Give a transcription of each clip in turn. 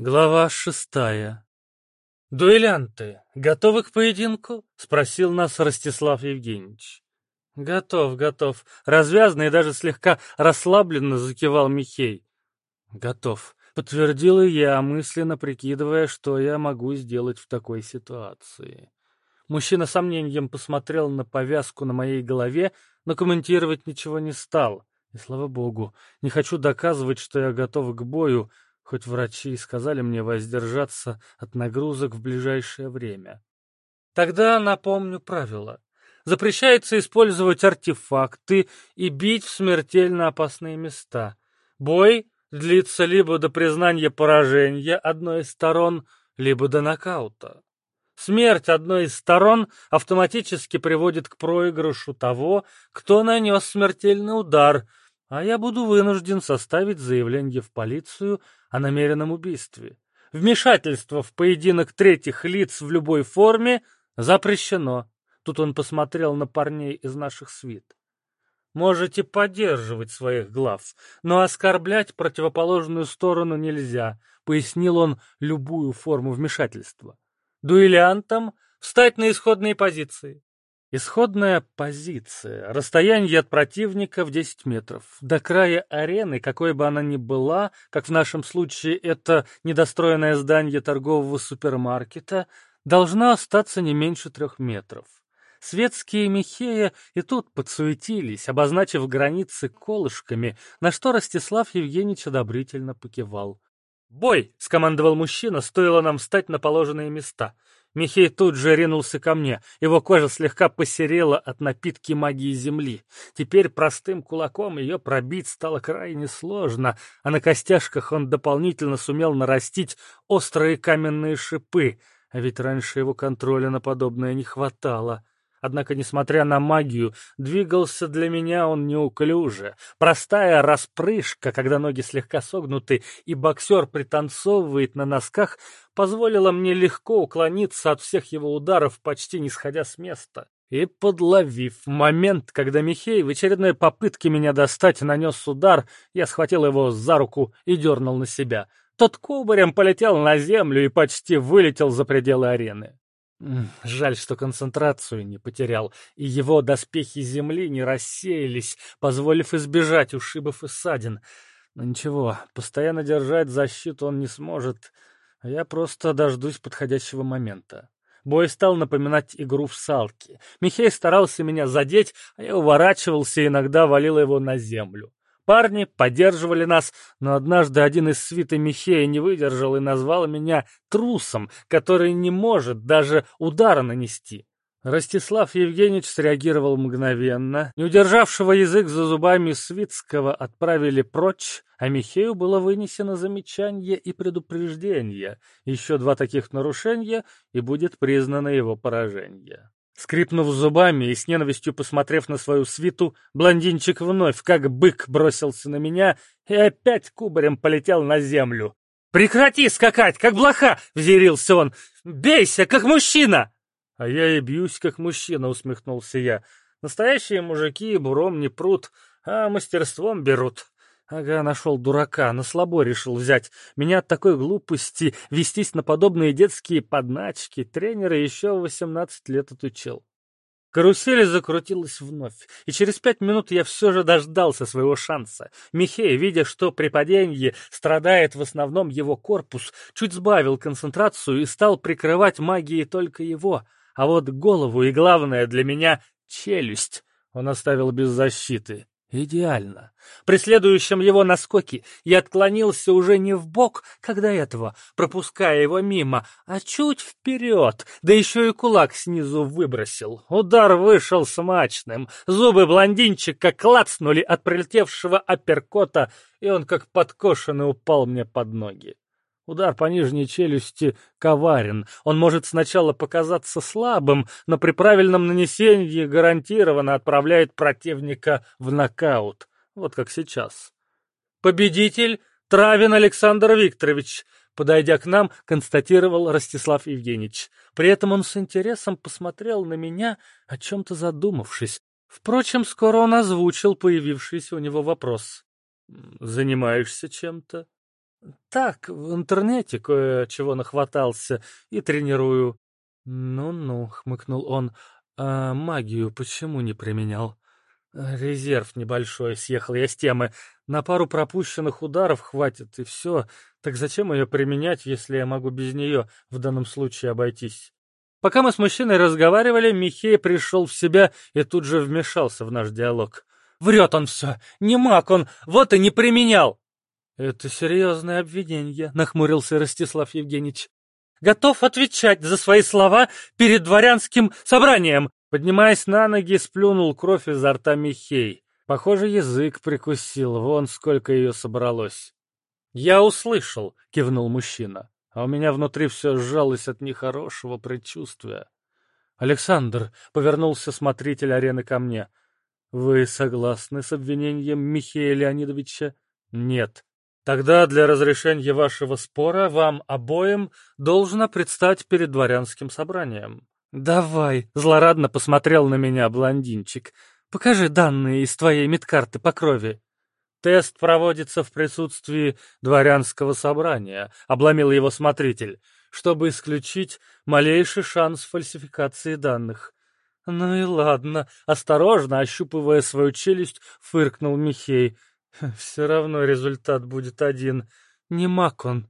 Глава шестая. «Дуэлянты, готовы к поединку?» — спросил нас Ростислав Евгеньевич. «Готов, готов». Развязно и даже слегка расслабленно закивал Михей. «Готов», — подтвердил и я, мысленно прикидывая, что я могу сделать в такой ситуации. Мужчина сомнением посмотрел на повязку на моей голове, но комментировать ничего не стал. И слава богу, не хочу доказывать, что я готов к бою, — хоть врачи и сказали мне воздержаться от нагрузок в ближайшее время. Тогда напомню правила. Запрещается использовать артефакты и бить в смертельно опасные места. Бой длится либо до признания поражения одной из сторон, либо до нокаута. Смерть одной из сторон автоматически приводит к проигрышу того, кто нанес смертельный удар, а я буду вынужден составить заявление в полицию о намеренном убийстве. Вмешательство в поединок третьих лиц в любой форме запрещено. Тут он посмотрел на парней из наших свит. Можете поддерживать своих глав, но оскорблять противоположную сторону нельзя, пояснил он любую форму вмешательства. Дуэлянтам встать на исходные позиции. Исходная позиция. Расстояние от противника в 10 метров. До края арены, какой бы она ни была, как в нашем случае это недостроенное здание торгового супермаркета, должна остаться не меньше трех метров. Светские Михея и тут подсуетились, обозначив границы колышками, на что Ростислав Евгеньевич одобрительно покивал. «Бой!» — скомандовал мужчина, стоило нам встать на положенные места — Михей тут же ринулся ко мне. Его кожа слегка посерела от напитки магии земли. Теперь простым кулаком ее пробить стало крайне сложно, а на костяшках он дополнительно сумел нарастить острые каменные шипы, а ведь раньше его контроля на подобное не хватало. Однако, несмотря на магию, двигался для меня он неуклюже. Простая распрыжка, когда ноги слегка согнуты, и боксер пританцовывает на носках, позволила мне легко уклониться от всех его ударов, почти не сходя с места. И, подловив момент, когда Михей в очередной попытке меня достать нанес удар, я схватил его за руку и дернул на себя. Тот кубарем полетел на землю и почти вылетел за пределы арены. Жаль, что концентрацию не потерял, и его доспехи земли не рассеялись, позволив избежать ушибов и ссадин. Но ничего, постоянно держать защиту он не сможет, а я просто дождусь подходящего момента. Бой стал напоминать игру в салки. Михей старался меня задеть, а я уворачивался и иногда валил его на землю. Парни поддерживали нас, но однажды один из свиты Михея не выдержал и назвал меня трусом, который не может даже удара нанести. Ростислав Евгеньевич среагировал мгновенно. Не удержавшего язык за зубами Свицкого отправили прочь, а Михею было вынесено замечание и предупреждение. Еще два таких нарушения, и будет признано его поражение. Скрипнув зубами и с ненавистью посмотрев на свою свиту, блондинчик вновь, как бык, бросился на меня и опять кубарем полетел на землю. «Прекрати скакать, как блоха!» — взъярился он. «Бейся, как мужчина!» «А я и бьюсь, как мужчина», — усмехнулся я. «Настоящие мужики буром не прут, а мастерством берут». Ага, нашел дурака, на слабо решил взять. Меня от такой глупости вестись на подобные детские подначки тренера еще в восемнадцать лет отучил. Карусель закрутилась вновь, и через пять минут я все же дождался своего шанса. Михей, видя, что при падении страдает в основном его корпус, чуть сбавил концентрацию и стал прикрывать магией только его, а вот голову и, главное для меня, челюсть он оставил без защиты. Идеально. При следующем его наскоке я отклонился уже не в бок, когда этого, пропуская его мимо, а чуть вперед, да еще и кулак снизу выбросил. Удар вышел смачным, зубы блондинчика клацнули от прилетевшего апперкота, и он как подкошенный упал мне под ноги. Удар по нижней челюсти коварен. Он может сначала показаться слабым, но при правильном нанесении гарантированно отправляет противника в нокаут. Вот как сейчас. Победитель Травин Александр Викторович, подойдя к нам, констатировал Ростислав Евгеньевич. При этом он с интересом посмотрел на меня, о чем-то задумавшись. Впрочем, скоро он озвучил появившийся у него вопрос. «Занимаешься чем-то?» Так, в интернете кое-чего нахватался и тренирую. Ну-ну, хмыкнул он, а магию почему не применял? Резерв небольшой, съехал я с темы. На пару пропущенных ударов хватит, и все. Так зачем ее применять, если я могу без нее в данном случае обойтись? Пока мы с мужчиной разговаривали, Михей пришел в себя и тут же вмешался в наш диалог. «Врет он все! Не маг он! Вот и не применял!» «Это серьезное обвинение», — нахмурился Ростислав Евгеньевич. «Готов отвечать за свои слова перед дворянским собранием!» Поднимаясь на ноги, сплюнул кровь изо рта Михей. Похоже, язык прикусил, вон сколько ее собралось. «Я услышал», — кивнул мужчина а у меня внутри все сжалось от нехорошего предчувствия. «Александр», — повернулся смотритель арены ко мне, — «вы согласны с обвинением Михея Леонидовича?» «Нет». «Тогда для разрешения вашего спора вам обоим должно предстать перед дворянским собранием». «Давай», — злорадно посмотрел на меня блондинчик, — «покажи данные из твоей медкарты по крови». Тест проводится в присутствии дворянского собрания, обломил его смотритель, чтобы исключить малейший шанс фальсификации данных. Ну и ладно, осторожно, ощупывая свою челюсть, фыркнул Михей. Все равно результат будет один. Не маг он.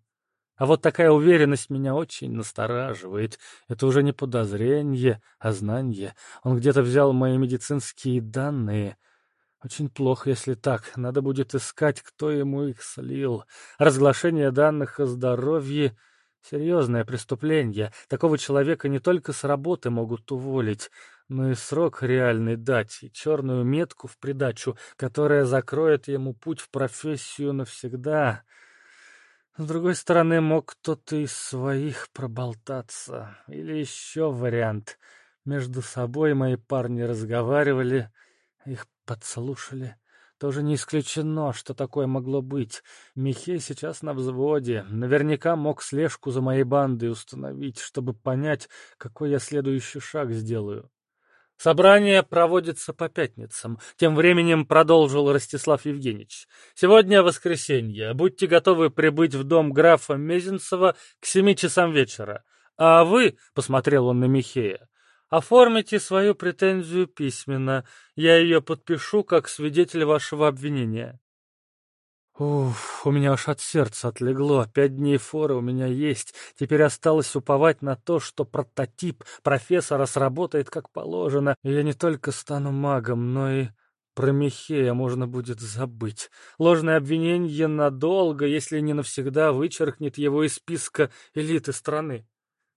А вот такая уверенность меня очень настораживает. Это уже не подозрение, а знание. Он где-то взял мои медицинские данные — очень плохо, если так. Надо будет искать, кто ему их слил. Разглашение данных о здоровье — серьезное преступление. Такого человека не только с работы могут уволить, но и срок реальный дать, и черную метку в придачу, которая закроет ему путь в профессию навсегда. С другой стороны, мог кто-то из своих проболтаться. Или еще вариант. Между собой мои парни разговаривали, их Подслушали. Тоже не исключено, что такое могло быть. Михей сейчас на взводе. Наверняка мог слежку за моей бандой установить, чтобы понять, какой я следующий шаг сделаю. Собрание проводится по пятницам. Тем временем продолжил Ростислав Евгеньевич. Сегодня воскресенье. Будьте готовы прибыть в дом графа Мезенцева к семи часам вечера. А вы, — посмотрел он на Михея, Оформите свою претензию письменно. Я ее подпишу как свидетель вашего обвинения. Уф, у меня аж от сердца отлегло. Пять дней форы у меня есть. Теперь осталось уповать на то, что прототип профессора сработает как положено, и я не только стану магом, но и про Михея можно будет забыть. Ложное обвинение надолго, если не навсегда, вычеркнет его из списка элиты страны.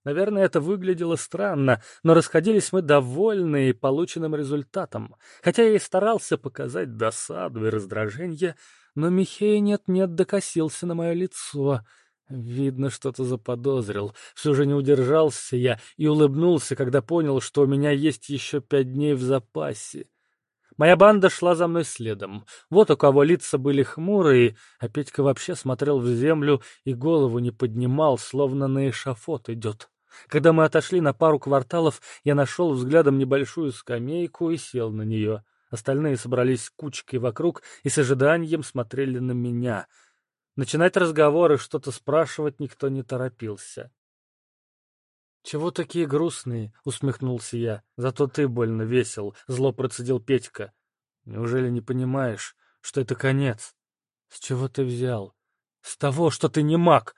Наверное, это выглядело странно, но расходились мы довольные полученным результатом. Хотя я и старался показать досаду и раздражение, но Михей нет-нет докосился на мое лицо. Видно, что-то заподозрил. Все же не удержался я и улыбнулся, когда понял, что у меня есть еще пять дней в запасе. Моя банда шла за мной следом. Вот у кого лица были хмурые, а Петька вообще смотрел в землю и голову не поднимал, словно на эшафот идет. Когда мы отошли на пару кварталов, я нашел взглядом небольшую скамейку и сел на нее. Остальные собрались кучкой вокруг и с ожиданием смотрели на меня. Начинать разговоры, что-то спрашивать никто не торопился. «Чего такие грустные?» — усмехнулся я. «Зато ты больно весел», — зло процедил Петька. «Неужели не понимаешь, что это конец?» «С чего ты взял?» «С того, что ты не маг!»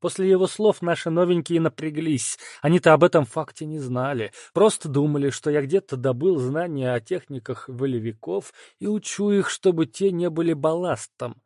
После его слов наши новенькие напряглись. Они-то об этом факте не знали. Просто думали, что я где-то добыл знания о техниках волевиков и учу их, чтобы те не были балластом.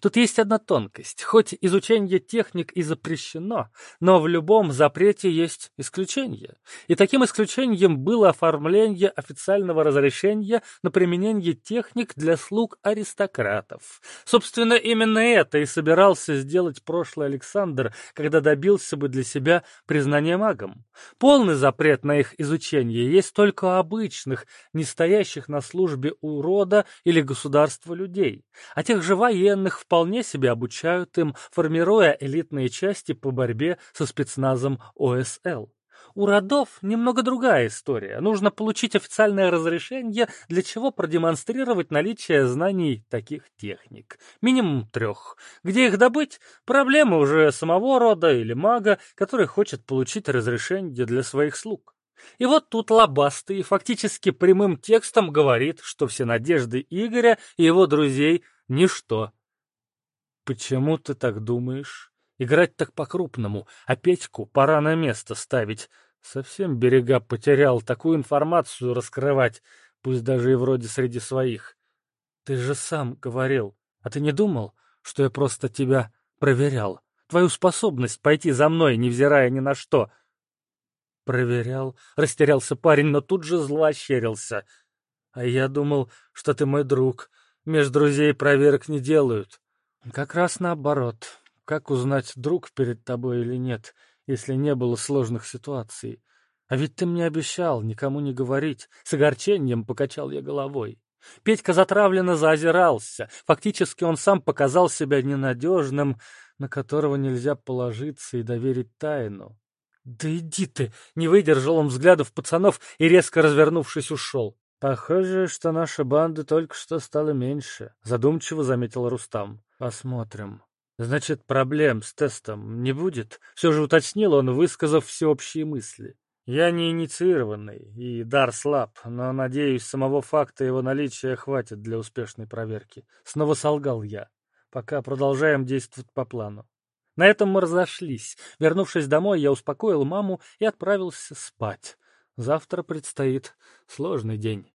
Тут есть одна тонкость. Хоть изучение техник и запрещено, но в любом запрете есть исключение. И таким исключением было оформление официального разрешения на применение техник для слуг аристократов. Собственно, именно это и собирался сделать прошлый Александр, когда добился бы для себя признания магом. Полный запрет на их изучение есть только у обычных, не стоящих на службе у рода или государства людей. А тех же военных, военных вполне себе обучают им, формируя элитные части по борьбе со спецназом ОСЛ. у родов немного другая история. Нужно получить официальное разрешение, для чего продемонстрировать наличие знаний таких техник. Минимум трех. Где их добыть? Проблема уже самого рода или мага, который хочет получить разрешение для своих слуг. И вот тут Лобастый фактически прямым текстом говорит, что все надежды Игоря и его друзей — ничто. «Почему ты так думаешь?» Играть так по-крупному, а Петьку пора на место ставить. Совсем берега потерял, такую информацию раскрывать, пусть даже и вроде среди своих. Ты же сам говорил, а ты не думал, что я просто тебя проверял? Твою способность пойти за мной, невзирая ни на что. Проверял, растерялся парень, но тут же зло ощерился. А я думал, что ты мой друг. Меж друзей проверок не делают. Как раз наоборот. Как узнать, друг перед тобой или нет, если не было сложных ситуаций? А ведь ты мне обещал никому не говорить. С огорчением покачал я головой. Петька затравленно заозирался. Фактически он сам показал себя ненадежным, на которого нельзя положиться и доверить тайну. «Да иди ты!» — не выдержал он взглядов пацанов и, резко развернувшись, ушел. «Похоже, что наша банда только что стала меньше», — задумчиво заметил Рустам. «Посмотрим». Значит, проблем с тестом не будет? Все же уточнил он, высказав всеобщие мысли. Я не инициированный, и дар слаб, но, надеюсь, самого факта его наличия хватит для успешной проверки. Снова солгал я. Пока продолжаем действовать по плану. На этом мы разошлись. Вернувшись домой, я успокоил маму и отправился спать. Завтра предстоит сложный день.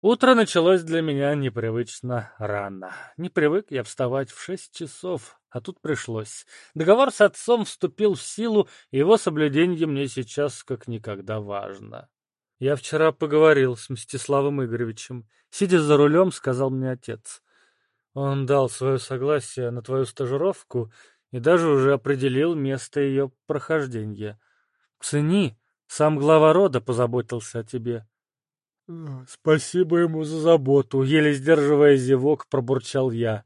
Утро началось для меня непривычно рано. Не привык я вставать в шесть часов, а тут пришлось. Договор с отцом вступил в силу, и его соблюдение мне сейчас как никогда важно. Я вчера поговорил с Мстиславом Игоревичем. Сидя за рулем, сказал мне отец. Он дал свое согласие на твою стажировку и даже уже определил место ее прохождения. Цени, сам глава рода позаботился о тебе. «Спасибо ему за заботу», — еле сдерживая зевок, пробурчал я.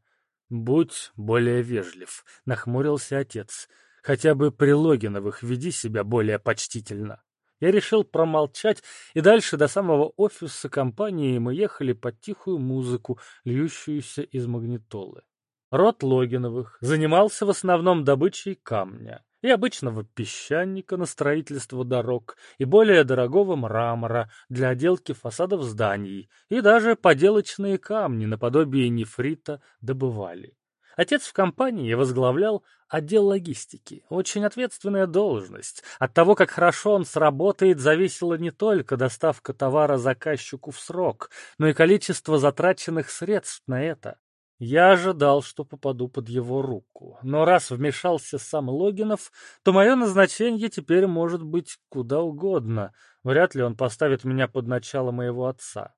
«Будь более вежлив», — нахмурился отец. «Хотя бы при Логиновых веди себя более почтительно». Я решил промолчать, и дальше до самого офиса компании мы ехали под тихую музыку, льющуюся из магнитолы. Род Логиновых занимался в основном добычей камня и обычного песчаника на строительство дорог, и более дорогого мрамора для отделки фасадов зданий, и даже поделочные камни наподобие нефрита добывали. Отец в компании возглавлял отдел логистики. Очень ответственная должность. От того, как хорошо он сработает, зависела не только доставка товара заказчику в срок, но и количество затраченных средств на это. Я ожидал, что попаду под его руку, но раз вмешался сам Логинов, то мое назначение теперь может быть куда угодно. Вряд ли он поставит меня под начало моего отца.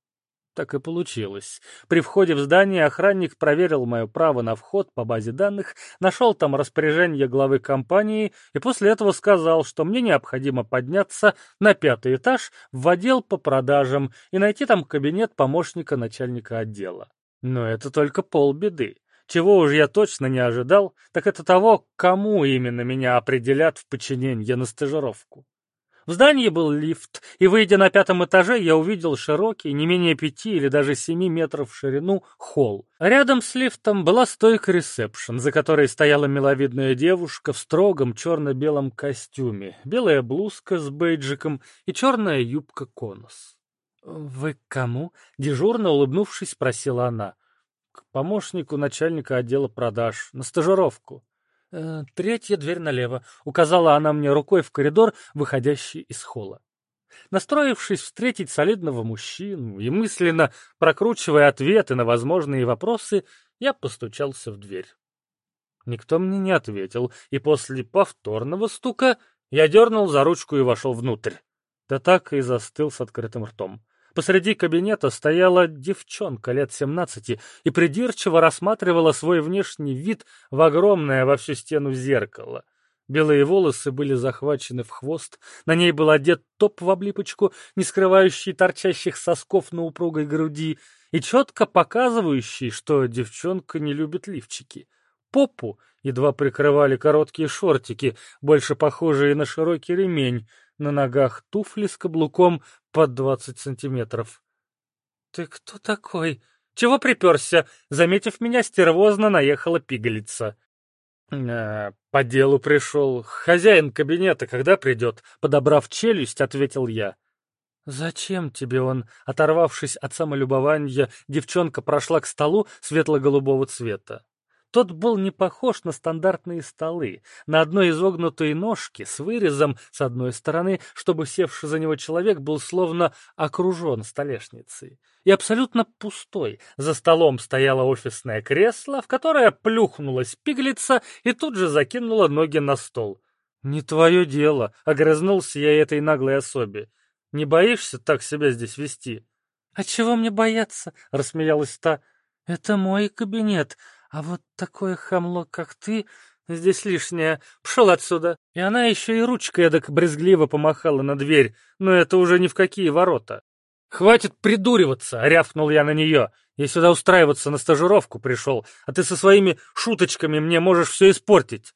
Так и получилось. При входе в здание охранник проверил мое право на вход по базе данных, нашел там распоряжение главы компании и после этого сказал, что мне необходимо подняться на пятый этаж в отдел по продажам и найти там кабинет помощника начальника отдела. Но это только полбеды. Чего уж я точно не ожидал, так это того, кому именно меня определят в подчинение на стажировку. В здании был лифт, и, выйдя на пятом этаже, я увидел широкий, не менее пяти или даже семи метров в ширину, холл. Рядом с лифтом была стойка ресепшн, за которой стояла миловидная девушка в строгом черно-белом костюме, белая блузка с бейджиком и черная юбка-конус. «Вы к кому?» — дежурно улыбнувшись, спросила она. «К помощнику начальника отдела продаж. На стажировку». «Э, «Третья дверь налево», — указала она мне рукой в коридор, выходящий из холла. Настроившись встретить солидного мужчину и мысленно прокручивая ответы на возможные вопросы, я постучался в дверь. Никто мне не ответил, и после повторного стука я дернул за ручку и вошел внутрь. Да так и застыл с открытым ртом. Посреди кабинета стояла девчонка лет семнадцати и придирчиво рассматривала свой внешний вид в огромное во всю стену зеркало. Белые волосы были захвачены в хвост, на ней был одет топ в облипочку, не скрывающий торчащих сосков на упругой груди, и четко показывающий, что девчонка не любит лифчики. Попу едва прикрывали короткие шортики, больше похожие на широкий ремень, на ногах туфли с каблуком под двадцать сантиметров. «Ты кто такой? Чего приперся?» Заметив меня, стервозно наехала пигалица. «Э, «По делу пришел. Хозяин кабинета когда придет?» Подобрав челюсть, ответил я. «Зачем тебе он?» Оторвавшись от самолюбования, девчонка прошла к столу светло-голубого цвета. Тот был не похож на стандартные столы. На одной изогнутой ножке с вырезом с одной стороны, чтобы севший за него человек был словно окружен столешницей. И абсолютно пустой. За столом стояло офисное кресло, в которое плюхнулась пиглица и тут же закинула ноги на стол. «Не твое дело», — огрызнулся я этой наглой особе. «Не боишься так себя здесь вести?» «А чего мне бояться?» — рассмеялась та. «Это мой кабинет, а вот такое хамло, как ты, здесь лишнее. Пшел отсюда. И она еще и ручкой эдак брезгливо помахала на дверь, но это уже ни в какие ворота. «Хватит придуриваться!» — рявкнул я на нее. «Я сюда устраиваться на стажировку пришел, а ты со своими шуточками мне можешь все испортить».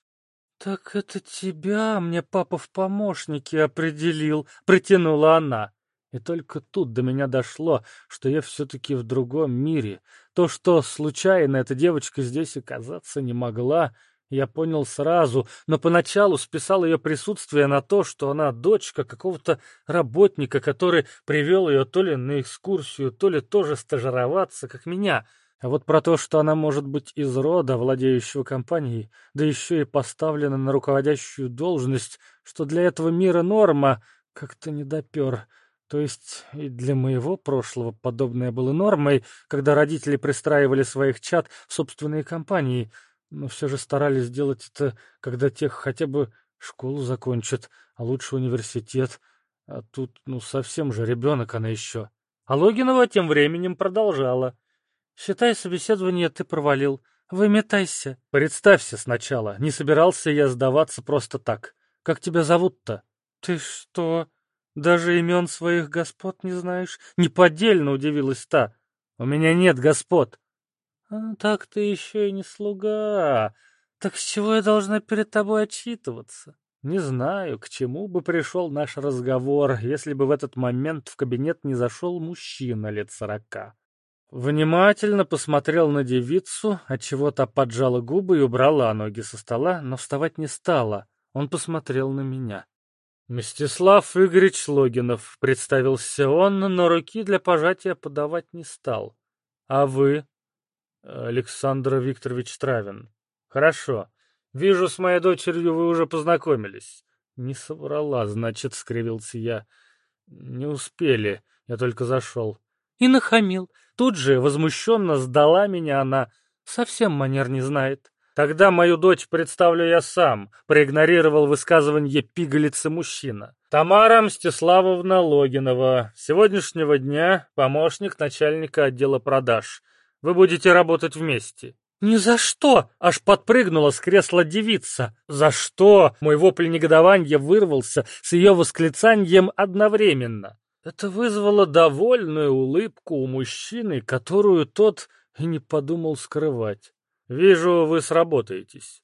«Так это тебя мне папа в помощники определил», — протянула она. И только тут до меня дошло, что я все-таки в другом мире. То, что случайно эта девочка здесь оказаться не могла, я понял сразу, но поначалу списал ее присутствие на то, что она дочка какого-то работника, который привел ее то ли на экскурсию, то ли тоже стажироваться, как меня. А вот про то, что она может быть из рода, владеющего компанией, да еще и поставлена на руководящую должность, что для этого мира норма, как-то не допер. То есть и для моего прошлого подобное было нормой, когда родители пристраивали своих чад в собственные компании, но все же старались сделать это, когда тех хотя бы школу закончат, а лучше университет. А тут, ну, совсем же ребенок она еще. А Логинова тем временем продолжала. «Считай, собеседование ты провалил. Выметайся. Представься сначала. Не собирался я сдаваться просто так. Как тебя зовут-то?» «Ты что?» Даже имен своих господ не знаешь? Неподдельно удивилась та. У меня нет господ. А, так ты еще и не слуга. Так с чего я должна перед тобой отчитываться? Не знаю, к чему бы пришел наш разговор, если бы в этот момент в кабинет не зашел мужчина лет сорока. Внимательно посмотрел на девицу, отчего та поджала губы и убрала ноги со стола, но вставать не стала. Он посмотрел на меня. «Мстислав Игоревич Логинов», — представился он, но руки для пожатия подавать не стал. «А вы?» «Александр Викторович Травин». «Хорошо. Вижу, с моей дочерью вы уже познакомились». «Не соврала, значит», — скривился я. «Не успели, я только зашел». И нахамил. Тут же возмущенно сдала меня она. Совсем манер не знает. Тогда мою дочь представлю я сам, проигнорировал высказывание пигалицы мужчина. Тамара Мстиславовна Логинова, сегодняшнего дня помощник начальника отдела продаж. Вы будете работать вместе. «Ни за что!» — аж подпрыгнула с кресла девица. «За что?» — мой вопль негодования вырвался с ее восклицанием одновременно. Это вызвало довольную улыбку у мужчины, которую тот и не подумал скрывать. «Вижу, вы сработаетесь.